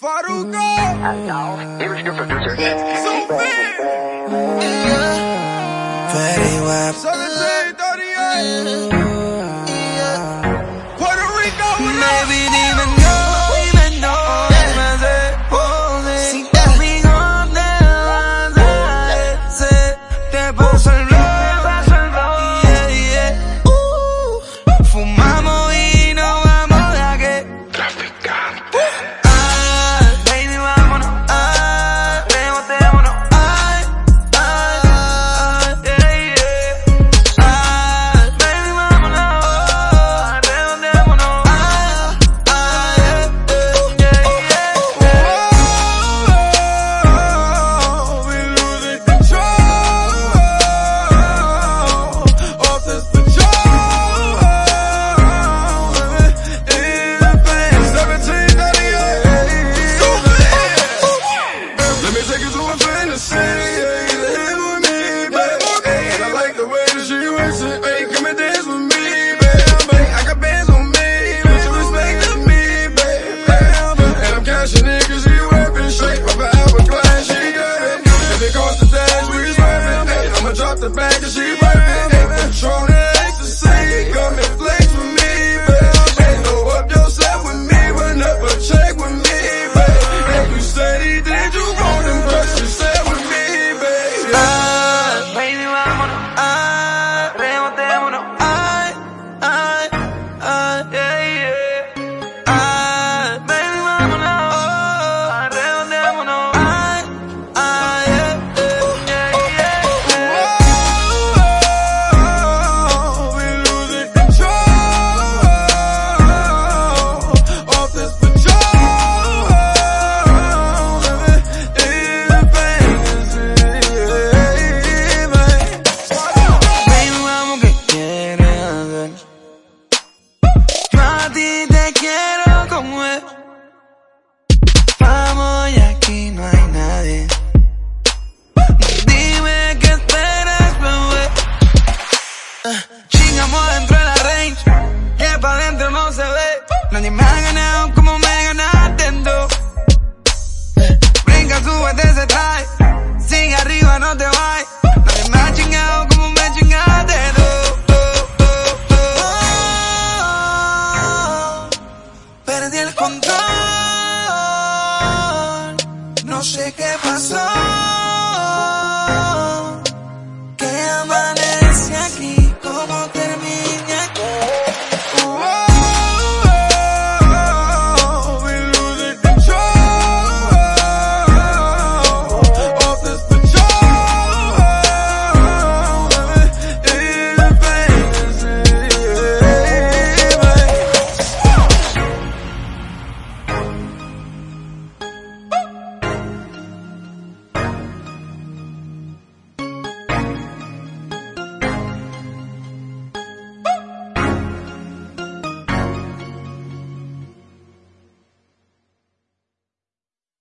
Faruko! Here's your producer. Sophie! Fetty So 1738. yeah, yeah.